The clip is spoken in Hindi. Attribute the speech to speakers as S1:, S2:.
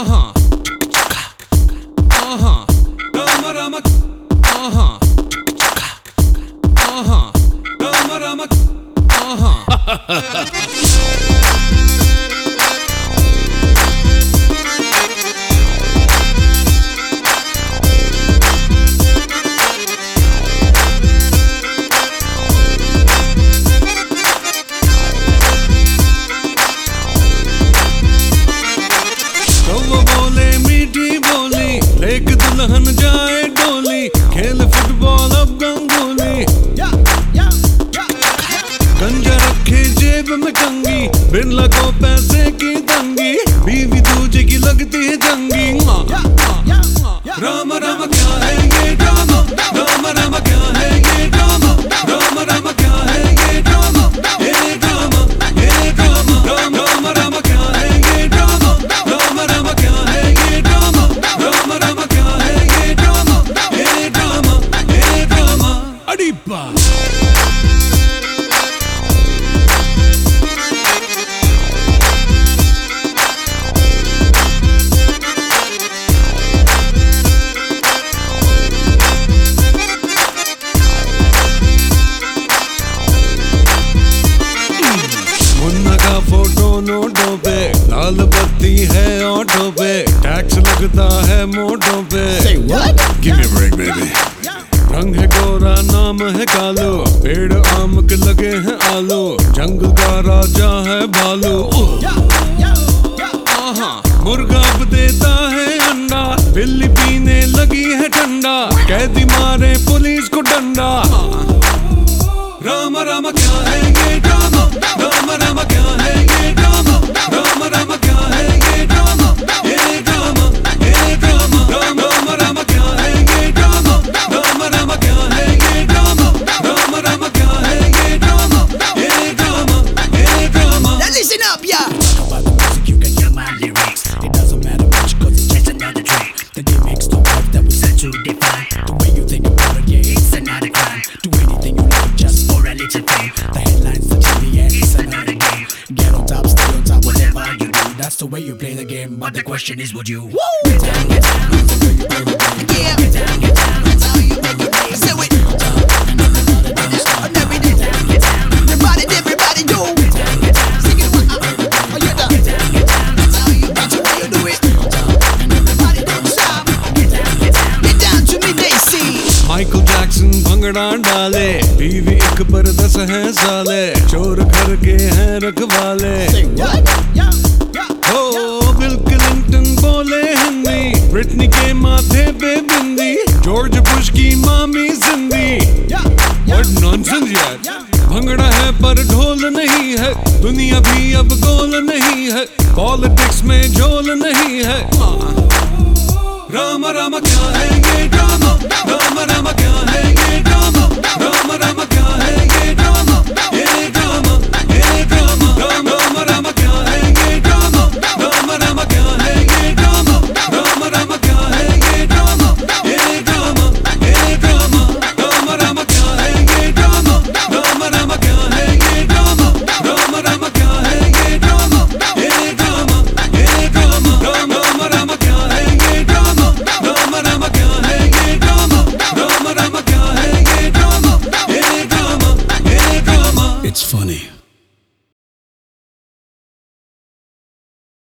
S1: Uh-huh. Uh-huh. Rama Rama. Uh-huh. Uh-huh. Rama Rama. Uh-huh. वो बोले मीठी बोली लेक दुल्हन जाए डोली खेल फुटबॉल अब गंगोली। गंजा रखे जेब में कंगी बिन लगो पैसे की मुन्ना का फ़ोटो नोटों पे। लाल बत्ती है ऑटो पे। टैक्स लगता है मोटों पे। Give me a break, baby. रंग है गोरा नाम है कालो। पेड़ आम के लगे हैं आलो। जंगल का राजा है भालू मुर्गा अब देता है अंडा। बिल्ली पीने लगी है ठंडा। कैदी मारे पुलिस को डंडा। राम राम क्या है ये?
S2: To define. The way you think about it, yeah, it's another crime. Do anything you like just for a little fame. The headlines, the TV, and it's another game. Get on top, stay on top, whatever you do. That's the way you play the game. But the question is, would you? Woo! Get down, get down. That's the way you play the game.
S3: Yeah.
S2: Get down, get down.
S1: Bhangra डाले। बीवी एक पर दस है साले। चोर घर के हैं रखवाले.
S3: Yeah.
S1: बिल क्लिंटन बोले हिंदी। ब्रिटनी के माथे पे बिंदी। जॉर्ज बुश की मामी जिंदी. What nonsense यार। भंगड़ा है पर ढोल नहीं है। दुनिया भी अब गोल नहीं है। पॉलिटिक्स में झोल नहीं है। राम राम, क्या है ये ड्रामा राम राम, क्या है